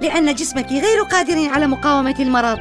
لأن جسمك غير قادر على مقاومة المرض.